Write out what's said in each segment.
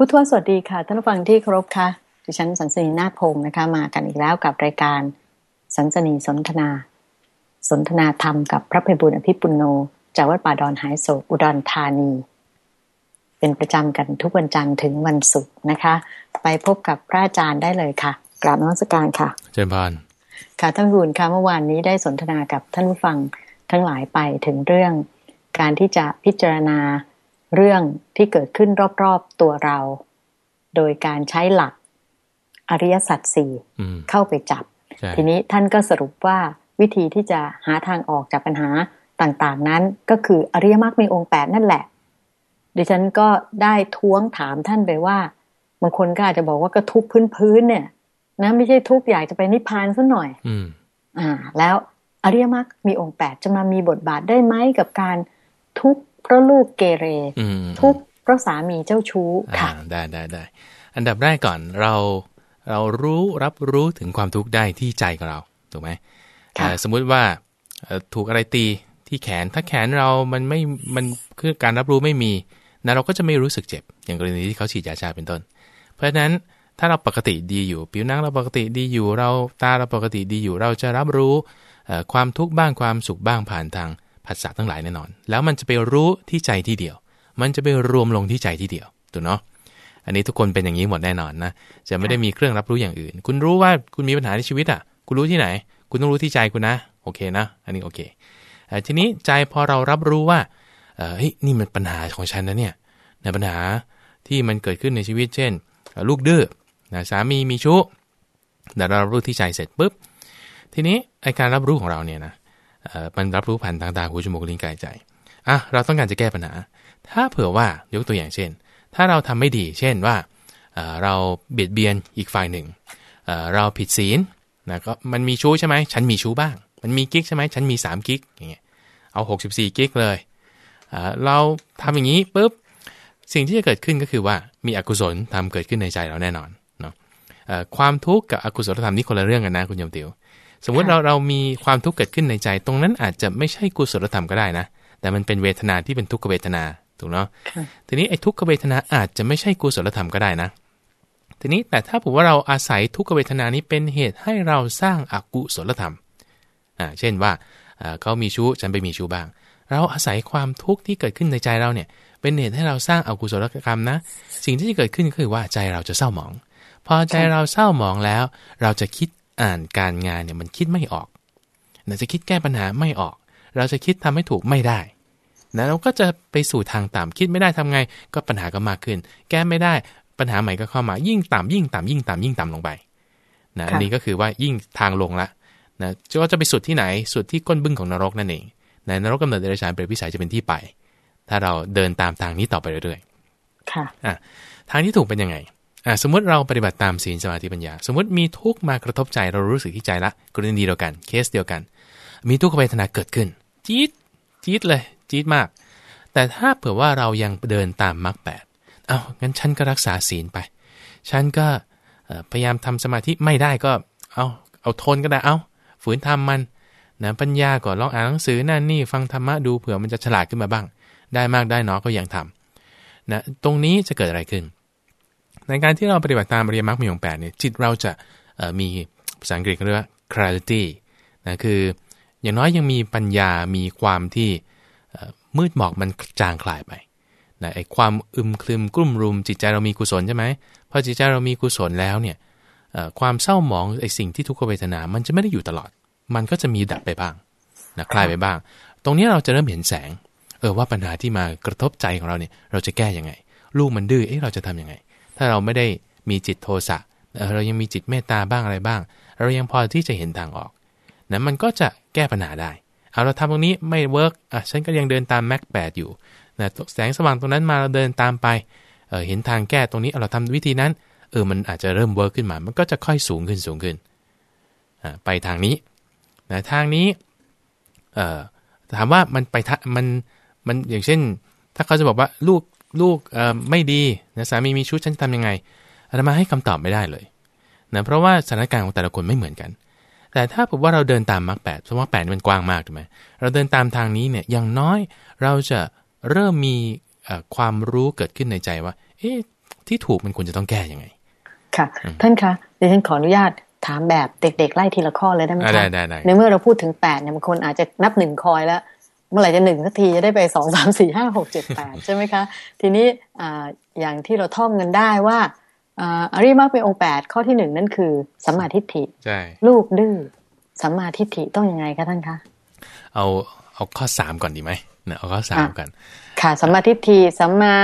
พุทธวสวัสดีค่ะท่านผู้ฟังที่เคารพค่ะดิฉันสันสนีนาคพงศ์นะคะ มากันอีกแล้วกับรายการสันสนีสนทนา สนทนาธรรมกับพระเพบุญอภิปุโนจากวัดป่าดอนหายโศกอุดรธานี เป็นประจำกันทุกวันจันทร์ถึงวันศุกร์นะคะ ไปพบกับพระอาจารย์ได้เลยค่ะ กราบนมัสการค่ะเจริญพรค่ะท่านบุญค่ะเมื่อวานนี้ได้สนทนากับท่านผู้ฟังทั้งหลายไปถึงเรื่องการที่จะพิจารณา เรื่องที่เกิดขึ้นรอบๆตัวเรา โดยการใช้หลักอริยสัจสี่อืมเข้าไปจับใช่ทีนี้ท่านก็สรุปว่าวิธีที่จะหาทางออกจากปัญหาต่างๆ นั้นก็คืออริยมรรคมีองค์แปดนั่นแหละ ดิฉันก็ได้ท้วงถามท่านไปว่าบางคนก็อาจจะบอกว่าก็ทุกข์พื้นๆเนี่ย นะไม่ใช่ทุกข์อยากจะไปนิพพานซะหน่อยอืมอ่า แล้วอริยมรรคมีองค์แปดจะมามีบทบาทได้ไหมกับการทุกข์ เพราะลูกเกเรอืมทุกข์เพราะสามีเจ้าชู้อ่าค่ะได้ได้ได้อันดับแรกก่อนเราเรารู้รับรู้ถึงความทุกข์ได้ที่ใจของเราถูกไหมค่ะอ่าสมมุติว่าเอ่อถูกอะไรตีที่แขนถ้าแขนเรามันไม่มันคือการรับรู้ไม่มีนะเราก็จะไม่รู้สึกเจ็บ อย่างกรณีที่เขาฉีดยาชาเป็นต้น เพราะฉะนั้นถ้าเราปกติดีอยู่ ผิวหนังเราปกติดีอยู่ เราตาเราปกติดีอยู่ เราจะรับรู้เอ่อความทุกข์บ้างความสุขบ้างผ่านทาง ผัสสะทั้งหลายแน่นอน แล้วมันจะไปรู้ที่ใจที่เดียว มันจะไปรวมลงที่ใจที่เดียวถูกเนาะอันนี้ทุกคนเป็นอย่างนี้หมดแน่นอนนะจะไม่ได้มีเครื่องรับรู้อย่างอื่น คุณรู้ว่าคุณมีปัญหาในชีวิตอะ คุณรู้ที่ไหน คุณต้องรู้ที่ใจคุณนะ โอเคนะ อันนี้โอเคทีนี้ใจพอเรารับรู้ว่าเออเฮ้ยนี่มันปัญหาของฉันนะเนี่ยในปัญหาที่มันเกิดขึ้นในชีวิต เช่น ลูกดื้อนะสามีมีชู้แต่เรารับรู้ที่ใจเสร็จปุ๊บทีนี้ไอการรับรู้ของเราเนี่ยนะ มันรับรู้ผ่านทางตาหูจมูกลิ้นกายใจอะเราต้องการจะแก้ปัญหา ถ้าเผื่อว่ายกตัวอย่างเช่น ถ้าเราทำไม่ดี เช่นว่าเราเบียดเบียนอีกฝ่ายหนึ่ง เราผิดศีลนะก็มันมีชู้ใช่ไหมฉันมีชู้บ้าง มันมีกิ๊กใช่ไหมฉันมี 3 กิ๊กอย่างเงี้ยเอา 64 กิ๊กเลยเราทำอย่างนี้ปุ๊บสิ่งที่จะเกิดขึ้นก็คือว่ามีอกุศลทำเกิดขึ้นในใจเราแน่นอนเนาะความทุกข์กับอกุศลธรรมนี่คนละเรื่องกันนะคุณโยมติว สมมุติค่ะเราเรามีความทุกข์เกิดขึ้นในใจ ตรงนั้นอาจจะไม่ใช่กุศลธรรมก็ได้นะ แต่มันเป็นเวทนาที่เป็นทุกขเวทนาถูกเนาะค่ะทีนี้ไอ้ทุกขเวทนาอาจจะไม่ใช่กุศลธรรมก็ได้นะ ทีนี้แต่ถ้าผมว่าเราอาศัยทุกขเวทนานี้เป็นเหตุให้เราสร้างอกุศลธรรมอ่าเช่นว่าอ่าเขามีชู้ฉันไปมีชู้บ้าง เราอาศัยความทุกข์ที่เกิดขึ้นในใจเราเนี่ย เป็นเหตุให้เราสร้างอกุศลกรรมนะ สิ่งที่จะเกิดขึ้นก็คือว่าใจเราจะเศร้าหมอง พอใจเราเศร้าหมองแล้ว เราจะคิด อ่านการงานเนี่ยมันคิดไม่ออกเราจะคิดแก้ปัญหาไม่ออก เราจะคิดทำให้ถูกไม่ได้นะเราก็จะไปสู่ทางต่ำคิดไม่ได้ทำไง ก็ปัญหาก็มากขึ้น แก้ไม่ได้ปัญหาใหม่ก็เข้ามายิ่งต่ำยิ่งต่ำยิ่งต่ำยิ่งต่ำลงไปนะค่ะอันนี้ก็คือว่ายิ่งทางลงละนะก็จะไปสุดที่ไหนสุดที่ก้นบึ้งของนรกนั่นเองนะนรกกำเนิดเดรัจฉานเปรตวิสัยจะเป็นที่ไป ถ้าเราเดินตามทางนี้ต่อไปเรื่อยค่ะๆทางที่ถูกเป็นยังไงอะ สมมติเราปฏิบัติตามศีลสมาธิปัญญา สมมติมีทุกข์มากระทบใจเรารู้สึกที่ใจละกรณีเดียวกันเคสเดียวกัน มีทุกขเวทนาเกิดขึ้น จี๊ดจี๊ดเลย จี๊ดมาก แต่ถ้าเผื่อว่าเรายังเดินตามมรรคแปดเอางั้นฉันก็รักษาศีลไป ฉันก็พยายามทำสมาธิไม่ได้ก็เอาเอาทนก็ได้เอาฝืนทำมันนะปัญญาก็ลองอ่านหนังสือนั่นนี่ฟังธรรมะดูเผื่อมันจะฉลาดขึ้นมาบ้าง ได้มากได้น้อยก็ยังทำนะตรงนี้จะเกิดอะไรขึ้น ในการที่เราปฏิบัติตามอริยมรรคมีองแปดเนี่ยจิตเราจะมีภาษาอังกฤษเรียกว่า clarity นะคืออย่างน้อยยังมีปัญญา มีความที่มืดหมอกมันจางคลายไปนะไอ้ความอึมครึมกลุ่มรุม จิตใจเรามีกุศลใช่ไหมพอจิตใจเรามีกุศลแล้วเนี่ยความเศร้าหมองไอ้สิ่งที่ทุกขเวทนา มันจะไม่ได้อยู่ตลอด มันก็จะมีดับไปบ้างนะคลายไปบ้าง ตรงนี้เราจะเริ่มเห็นแสง เออว่าปัญหาที่มากระทบใจของเราเนี่ย เราจะแก้ยังไง ลูกมันดื้อ เอ๊ะเราจะทำยังไง ถ้าเราไม่ได้มีจิตโทสะเรายังมีจิตเมตตาบ้างอะไรบ้าง เรายังพอที่จะเห็นทางออกนะมันก็จะแก้ปัญหาได้เอาเราทำตรงนี้ไม่ work อะฉันก็ยังเดินตามมรรคแปดอยู่นะแสงสว่างตรงนั้นมาเราเดินตามไปเออเห็นทางแก้ตรงนี้เอาเราทำวิธีนั้นเออมันอาจจะเริ่ม work ขึ้นมา มันก็จะค่อยสูงขึ้นสูงขึ้นอ่าไปทางนี้นะทางนี้เอ่อถามว่ามันไปทมันมันอย่างเช่น ถ้าเขาจะบอกว่าลูก ลูกเอ่อไม่ดีนะสามีมีชู้ฉันจะทำยังไงอาตมาให้คำตอบไม่ได้เลยนะเพราะว่าสถานการณ์ของแต่ละคนไม่เหมือนกัน แต่ถ้าผมว่าเราเดินตามมรรคแปดเพราะว่าแปดนี่มันกว้างมากถูกไหมเราเดินตามทางนี้เนี่ยอย่างน้อยเราจะเริ่มมีเอ่อความรู้เกิดขึ้นในใจว่า เอ๊ะที่ถูกมันควรจะต้องแก้ยังไง ค่ะ ท่านคะเดี๋ยวฉันขออนุญาตถามแบบเด็กๆไล่ทีละข้อเลยได้ไหมอ่าคะได้ได้ได้ในเมื่อเราพูดถึงแปดเนี่ยบางคนอาจจะนับหนึ่งคอยแล้ว เมื่อไหร่จะหนึ่งสักทีจะได้ไปสองสามสี่ห้าหกเจ็ดแปดใช่ไหมคะ ทีนี้อ่าอย่างที่เราท่องกันได้ว่าอ่าอริยมรรคเป็นองค์แปดข้อที่หนึ่งนั่นคือสัมมาทิฏฐิใช่ลูกดื้อสัมมาทิฏฐิต้องยังไงคะท่านคะ เอาเอาข้อสามก่อนดีไหมเนะเอาข้อสามอะกัน ค่ะสัมมาทิฏฐิสัมมา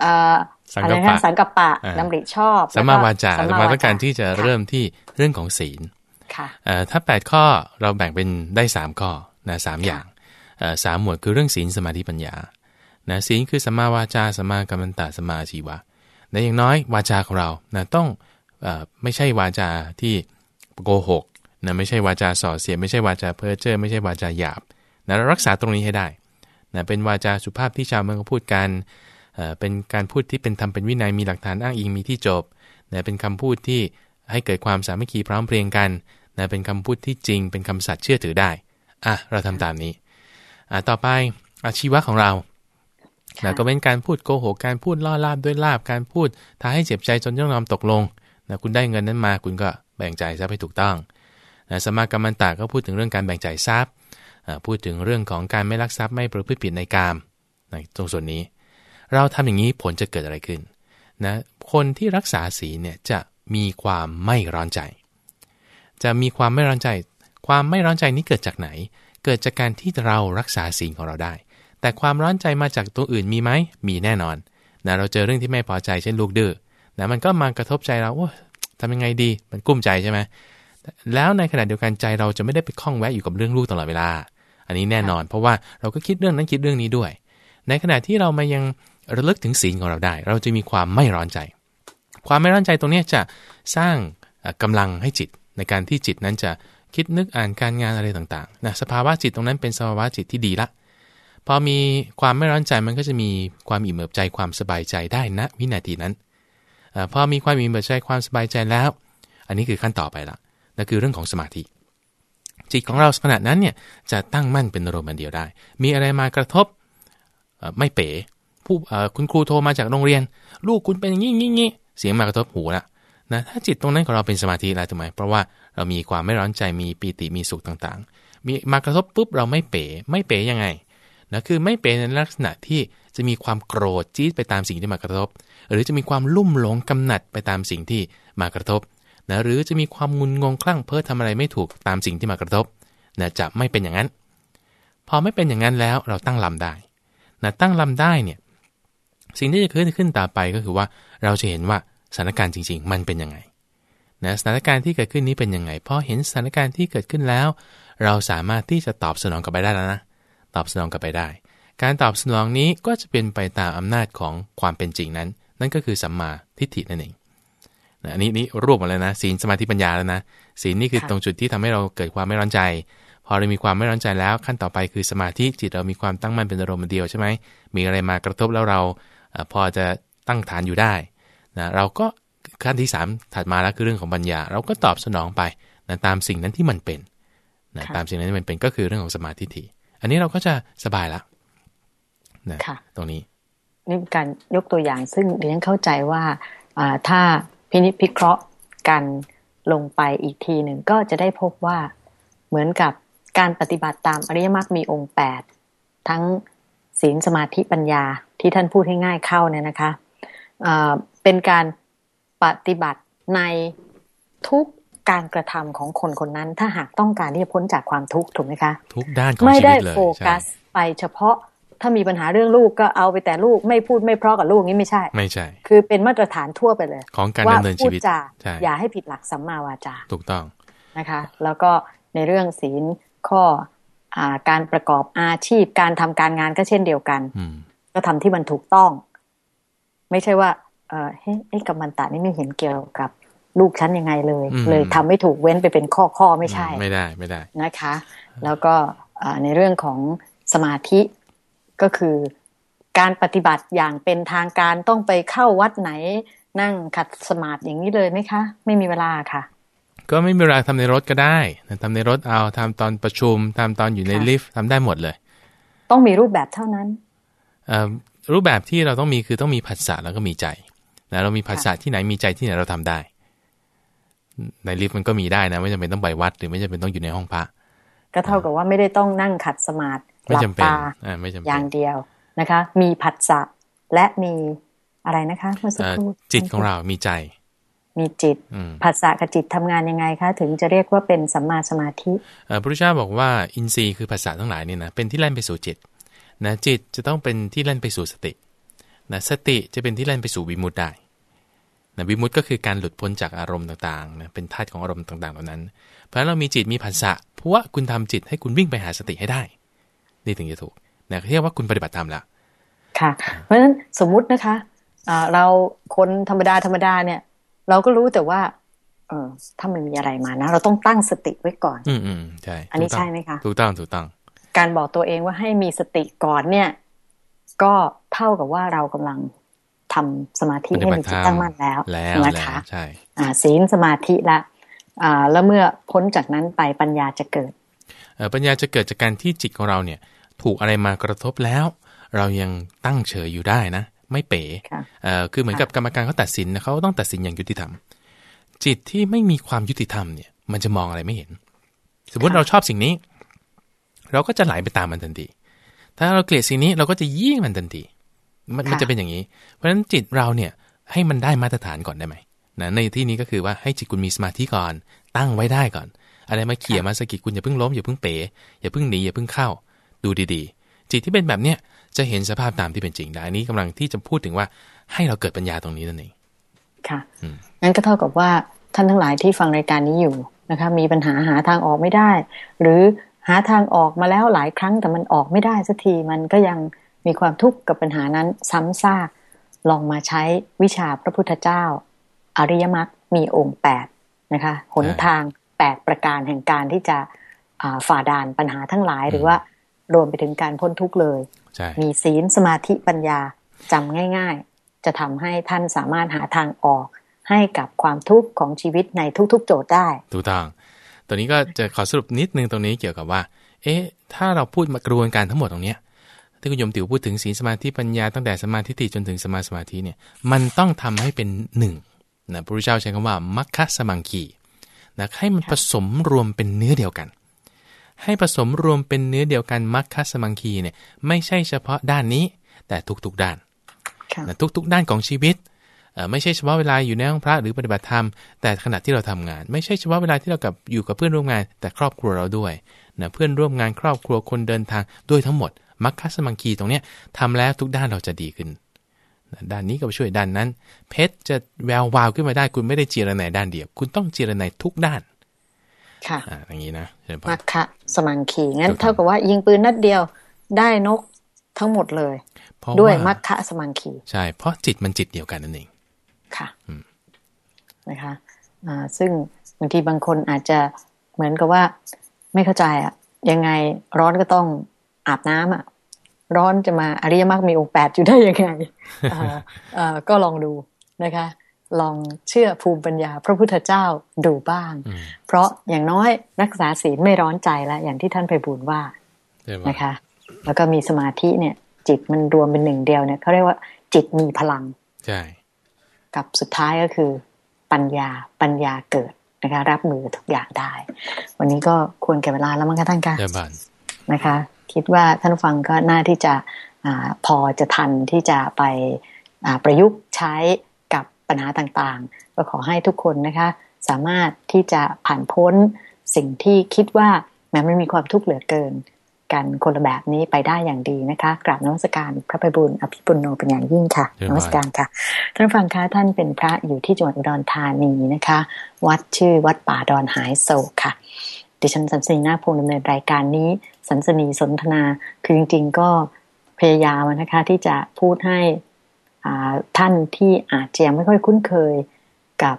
เอ่อสังอะไรกัปปะนะสังกัปปะอ่าดำริชอบสัมมาวาจาสัสัมมาต้องการที่จะเริ่มที่เรื่องของศีลค่ะเอ่อถ้า8ข้อเราแบ่งเป็นได้3ข้อนะสามอย่างเอ่อ สามหมวดคือเรื่องศีลสมาธิปัญญานะศีลคือสัมมาวาจาสัมมากัมมันตะสัมมาอาชีวะนะอย่างน้อยวาจาของเรานะต้องอไม่ใช่วาจาที่โกหกนะไม่ใช่วาจาส่อเสียดไม่ใช่วาจาเพ้อเจ้อไม่ใช่วาจาหยาบนะเรารักษาตรงนี้ให้ได้นะเป็นวาจาสุภาพที่ชาวเมืองพูดกันเป็นการพูดที่เป็นธรรมเป็นวินัยมีหลักฐานอ้างอิงมีที่จบนะเป็นคำพูดที่ให้เกิดความสามัคคีพร้อมเพรียงกันนะเป็นคำพูดที่จริง เป็นคำสัตย์เชื่อถือได้อะเราทำตามนี้ ต่อไปอาชีวะของเรานะก็เป็นการพูดโกหกการพูดล่อลาบด้วยลาบการพูดท้าให้เจ็บใจจนต้องยอมตกลงนะคุณได้เงินนั้นมาคุณก็แบ่งจ่ายทรัพย์ให้ถูกต้องนะสมากัมมันตาก็พูดถึงเรื่องการแบ่งจ่ายทรัพย์อะพูดถึงเรื่องของการไม่ลักทรัพย์ไม่ประพฤติผิดในกามนะตรงส่วนนี้ เราทำอย่างนี้ผลจะเกิดอะไรขึ้นนะคนที่รักษาศีลเนี่ยจะมีความไม่ร้อนใจ จะมีความไม่ร้อนใจ ความไม่ร้อนใจนี้เกิดจากไหน เกิดจากการที่เรารักษาศีลของเราได้ แต่ความร้อนใจมาจากตัวอื่นมีไหมมีแน่นอนนะเราเจอเรื่องที่ไม่พอใจเช่นลูกดื้อนะมันก็มากระทบใจเราโอ้ทำยังไงดีมันกุ้มใจใช่ไหมแล้วในขณะเดียวกันใจเราจะไม่ได้ไปคล้องแวะอยู่กับเรื่องลูกตลอดเวลา อันนี้แน่นอน เพราะว่าเราก็คิดเรื่องนั้นคิดเรื่องนี้ด้วย ในขณะที่เรามายังระลึกถึงศีลของเราได้ เราจะมีความไม่ร้อนใจ ความไม่ร้อนใจตรงนี้จะสร้างเอ่อกำลังให้จิต ในการที่จิตนั้นจะ คิดนึกอ่านการงานอะไรต่างๆนะสภาวะจิตตรงนั้นเป็นสภาวะจิตที่ดีละ พอมีความไม่ร้อนใจมันก็จะมีความอิ่มเอิบใจความสบายใจได้ณวินาทีนั้นอพอมีความอิ่มเอิบใจความสบายใจแล้ว อันนี้คือขั้นต่อไปละนั่นคือเรื่องของสมาธิ จิตของเราขณะนั้นเนี่ยจะตั้งมั่นเป็นอารมณ์อันเดียวได้ มีอะไรมากระทบไม่เป๋ผู้คุณครูโทรมาจากโรงเรียน ลูกคุณเป็นอย่างนี้เสียงมากระทบหูละ นะถ้าจิตตรงนั้นของเราเป็นสมาธิแล้วถูกไหมเพราะว่าเรามีความไม่ร้อนใจมีปีติมีสุขต่างๆ มีมากระทบปุ๊บเราไม่เป๋ไม่เป๋ยังไงนะคือไม่เป๋ในลักษณะที่จะมีความโกรธจี๊ดไปตามสิ่งที่มากระทบ หรือจะมีความลุ่มหลงกำหนัดไปตามสิ่งที่มากระทบนะหรือจะมีความงุนงงคลั่งเพ้อทำอะไรไม่ถูกตามสิ่งที่มากระทบนะจะไม่เป็นอย่างนั้น พอไม่เป็นอย่างนั้นแล้วเราตั้งลำได้นะตั้งลำได้เนี่ยสิ่งที่จะเกิดขึ้นต่อไปก็คือว่าเราจะเห็นว่า สถานการณ์จริง ๆ มันเป็นยังไงนะสถานการณ์ที่เกิดขึ้นนี้เป็นยังไงพอเห็นสถานการณ์ที่เกิดขึ้นแล้ว เราสามารถที่จะตอบสนองกลับไปได้แล้วนะตอบสนองกลับไปได้ การตอบสนองนี้ก็จะเป็นไปตามอำนาจของความเป็นจริงนั้น นั่นก็คือสัมมาทิฏฐินั่นเองนะอันนี้นี่รวบหมาแล้วนะศีลสมาธิปัญญาแล้วนะศีลนี่คือค่ะตรงจุดที่ทำให้เราเกิดความไม่ร้อนใจ พอเรามีความไม่ร้อนใจแล้ว ขั้นต่อไปคือสมาธิจิตเรามีความตั้งมั่นเป็นอารมณ์เดียวใช่ไหมมีอะไรมากระทบแล้วเราเอ่อพอจะตั้งฐานอยู่ได้ นะเราก็ขั้นที่ 3 ถัดมาแล้วคือเรื่องของปัญญา เราก็ตอบสนองไปนะตามสิ่งนั้นที่มันเป็นนะค่ะตามสิ่งนั้นที่มันเป็นก็คือเรื่องของสมาธิฏฐิอันนี้เราก็จะสบายละนะค่ะตรงนี้นี่เป็นการยกตัวอย่างซึ่งดิฉันเข้าใจว่าอ่าถ้าพินิจพิเคราะห์กันลงไปอีกทีหนึ่งก็จะได้พบว่าเหมือนกับการปฏิบัติตามอริยมรรคมีองค์8ทั้งศีลสมาธิปัญญาที่ท่านพูดให้ง่ายเข้าเนี่ยนะคะอ่า เป็นการปฏิบัติในทุกการกระทำของคนคนนั้น ถ้าหากต้องการที่จะพ้นจากความทุกข์ถูกไหมคะ ทุกด้านของไม่ชีได้วิตเลยโฟกัสใช่ไปเฉพาะถ้ามีปัญหาเรื่องลูกก็เอาไปแต่ลูกไม่พูดไม่เพราะกับลูกนี่ไม่ใช่ ไม่ใช่ คือเป็นมาตรฐานทั่วไปเลย ของการว่าดำเนินพูชีดวิตจาใช่อย่าให้ผิดหลักสัมมาวาจาถูกต้องนะคะ แล้วก็ในเรื่องศีลข้ออาการประกอบอาชีพการทำการงานก็เช่นเดียวกันอืมก็ทำที่มันถูกต้อง ไม่ใช่ว่า เออเฮ้ยไอ้กัมมันตะนี่ไม่เห็นเกี่ยวกับลูกฉันยังไงเลยอืมเลยทำไม่ถูกเว้นไปเป็นข้อข้อๆไม่ใช่ ไม่ได้ไม่ได้นะคะ แล้วก็อ่าในเรื่องของสมาธิก็คือการปฏิบัติอย่างเป็นทางการต้องไปเข้าวัดไหนนั่งขัดสมาธิอย่างนี้เลยไหมคะ ไม่มีเวลาค่ะ ก็ไม่มีเวลาทำในรถก็ได้ทำในรถเอาทำตอนประชุมทำตอนอยู่ในค่ะลิฟต์ทำได้หมดเลย ต้องมีรูปแบบเท่านั้นเอ่อรูปแบบที่เราต้องมีคือต้องมีผัสสะแล้วก็มีใจ นะเรามีภาษาที่ไหนมีใจที่ไหนเราทำได้ ในลิฟต์มันก็มีได้นะ ไม่จำเป็นต้องไปวัด หรือไม่จำเป็นต้องอยู่ในห้องพระก็เท่ากับว่าไม่ได้ต้องนั่งขัดสมาธิหลับตาอย่างเดียวนะคะ มีผัสสะและมีอะไรนะคะเมื่อสักครู่จิตของเรามีใจ มีจิตผัสสะกับจิตทำงานยังไงคะ ถึงจะเรียกว่าเป็นสัมมาสมาธิพระพุทธเจ้าบอกว่าอินทรีย์คือภาษาทั้งหลายนี่นะเป็นที่แล่นไปสู่จิตนะจิตจะต้องเป็นที่แล่นไปสู่สติ นะสติจะเป็นที่แล่นไปสู่วิมุตได้นะวิมุตก็คือการหลุดพ้นจากอารมณ์ต่างๆนะเป็นธาตุของอารมณ์ต่างๆเหล่านั้น เพราะฉะนั้นเรามีจิตมีผัสสะเพราะว่าคุณทำจิตให้คุณวิ่งไปหาสติให้ได้ นี่ถึงจะถูกนะเรียกว่าคุณปฏิบัติธรรมแล้วค่ะ เพราะฉะนั้นสมมุตินะคะเราคนธรรมดาธรรมดาเนี่ย เราก็รู้แต่ว่า เออถ้ามันมีอะไรมานะ เราต้องตั้งสติไว้ก่อน อืมอืมใช่ อันนี้ใช่ไหมคะถูกต้องถูกต้อง การบอกตัวเองว่าให้มีสติก่อนเนี่ย ก็เท่ากับว่าเรากำลังทำสมาธิให้มีจิตตั้งมั่นแล้วนะคะใช่ศีลสมาธิละอ่าแล้วเมื่อพ้นจากนั้นไปปัญญาจะเกิดปัญญาจะเกิดจากการที่จิตของเราเนี่ย ถูกอะไรมากระทบแล้ว เรายังตั้งเฉยอยู่ได้นะ ไม่เป๋เอ่อคือเหมือนกับกรรมการเขาตัดสินนะเขาต้องตัดสินอย่างยุติธรรม จิตที่ไม่มีความยุติธรรมเนี่ย มันจะมองอะไรไม่เห็น สมมติเราชอบสิ่งนี้ เราก็จะไหลไปตามมันทันที ถ้าเราเกลียดสิ่งนี้เราก็จะยิ่งมันทันทีมันมันจะเป็นอย่างนี้ เพราะฉะนั้นจิตเราเนี่ยให้มันได้มาตรฐานก่อนได้ไหมนะในที่นี้ก็คือว่าให้จิตคุณมีสมาธิก่อน ตั้งไว้ได้ก่อน อะไรมาเขี่ยมาสกิดคุณอย่าเพิ่งล้มอย่าเพิ่งเป๋อย่าเพิ่งหนีอย่าเพิ่งเข้า ดูดีๆ จิตที่เป็นแบบเนี้ยจะเห็นสภาพตามที่เป็นจริงได้นี้กำลังที่จะพูดถึงว่าให้เราเกิดปัญญาตรงนี้นั่นเองค่ะงั้นก็เท่ากับว่าท่านทั้งหลายที่ฟังรายการนี้อยู่นะคะ มีปัญหาหาทางออกไม่ได้ หรือ หาทางออกมาแล้วหลายครั้งแต่มันออกไม่ได้สักทีมันก็ยังมีความทุกข์กับปัญหานั้นซ้ำซากลองมาใช้วิชาพระพุทธเจ้า อริยมรรคมีองค์แปดนะคะหนทางแปดประการแห่งการที่จะฝ่าด่านปัญหาทั้งหลายหรือว่ารวมไปถึงการพ้นทุกข์เลย มีศีลสมาธิปัญญาจำง่าย ๆ จะทำให้ท่านสามารถหาทางออกให้กับความทุกข์ของชีวิตในทุกๆ โจทย์ได้ถูกต้อง ตัวนี้ก็จะขอสรุปนิดนึงตรงนี้เกี่ยวกับว่า เอ๊ะ ถ้าเราพูดมากระบวนการทั้งหมดตรงเนี้ยที่คุณยมติ๋วพูดถึงศีลสมาธิปัญญาตั้งแต่สมาธิจนถึงสมาสมาธิเนี่ย มันต้องทำให้เป็นหนึ่งนะพระพุทธเจ้าใช้คำว่ามัคคะสมังคีนะให้มันผสมรวมเป็นเนื้อเดียวกัน ให้ผสมรวมเป็นเนื้อเดียวกันมัคคัสมังคีเนี่ยไม่ใช่เฉพาะด้านนี้แต่ทุกๆด้านทุกๆด้านของชีวิต ไม่ใช่เฉพาะเวลาอยู่ในห้องพระหรือปฏิบัติธรรมแต่ขณะที่เราทำงาน ไม่ใช่เฉพาะเวลาที่เรากับอยู่กับเพื่อนร่วมงาน แต่ครอบครัวเราด้วยนะเพื่อนร่วมงานครอบครัวคนเดินทางด้วยทั้งหมดมัคคัสมังคีตรงเนี้ยทำแล้วทุกด้านเราจะดีขึ้นด้านนี้ก็ไปช่วยด้านนั้น เพชรจะแวววาวขึ้นมาได้คุณไม่ได้เจรนายด้านเดียว คุณต้องเจรนายทุกด้าน ค่ะอย่างนี้นะมัคคะสมังคีงั้นเท่ากับว่ายิงปืนนัดเดียวได้นกทั้งหมดเลย ด้วยมัคคะสมังคี ใช่ เพราะจิตมันจิตเดียวกันนั่นเอง ค่ะนะคะอ่าซึ่งบางทีบางคนอาจจะเหมือนกับว่าไม่เข้าใจอะยังไงร้อนก็ต้องอาบน้ำอะ ร้อนจะมาอริยมรรคมีองค์แปดอยู่ได้ยังไงอ่าก็ลองดูนะคะ ลองเชื่อภูมิปัญญา พระพุทธเจ้าดูบ้าง เพราะอย่างน้อยรักษาศีลไม่ร้อนใจแล้วอย่างที่ท่านไปบูญว่านะคะ แล้วก็มีสมาธิเนี่ย จิตมันรวมเป็นหนึ่งเดียวเนี่ยเขาเรียกว่าจิตมีพลังใช่ กับสุดท้ายก็คือปัญญาปัญญาเกิดนะคะ รับมือทุกอย่างได้ วันนี้ก็ควรแก่เวลาแล้วมั้งคะท่านคะนะคะ คิดว่าท่านฟังก็น่าที่จะอพอจะทันที่จะไปประยุกต์ใช้ปัญหาต่างๆ ก็ขอให้ทุกคนนะคะ สามารถที่จะผ่านพ้นสิ่งที่คิดว่าแม้มันมีความทุกข์เหลือเกิน กันคนละแบบนี้ไปได้อย่างดีนะคะกราบนมัสการพระภัยบุญอภิปุโนเป็นอย่างยิ่งค่ะนมัสการค่ะท่านฟังคะท่านเป็นพระอยู่ที่จังหวัดอุดรธานีนะคะ วัดชื่อวัดป่าดอนหายโศกค่ะ ดิฉันสันสนีนาพงดำเนินรายการนี้สันสนีสนทนาคือจริงๆก็พยายามนะคะที่จะพูดให้ท่านที่อาจจะยังไม่ค่อยคุ้นเคยกับ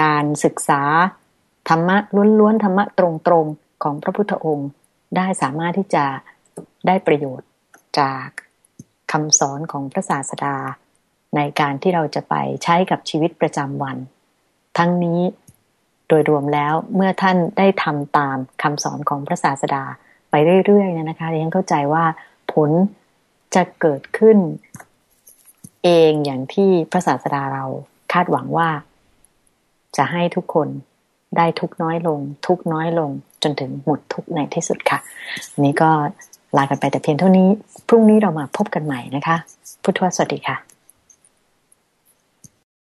การศึกษาธรรมะล้วนๆธรรมะตรงๆของพระพุทธองค์ ได้สามารถที่จะได้ประโยชน์จากคำสอนของพระศาสดา ในการที่เราจะไปใช้กับชีวิตประจำวัน ทั้งนี้โดยรวมแล้วเมื่อท่านได้ทำตามคำสอนของพระศาสดาไปเรื่อยๆเนี่ยนะคะเรียนเข้าใจว่าผลจะเกิดขึ้น เองอย่างที่พระศาสดาเราคาดหวังว่า จะให้ทุกคน ได้ทุกน้อยลง ทุกน้อยลง จนถึงหมดทุกในที่สุดค่ะนี้ก็ลากันไปแต่เพียงเท่านี้ พรุ่งนี้เรามาพบกันใหม่นะคะ พุทธวสวัสดีค่ะ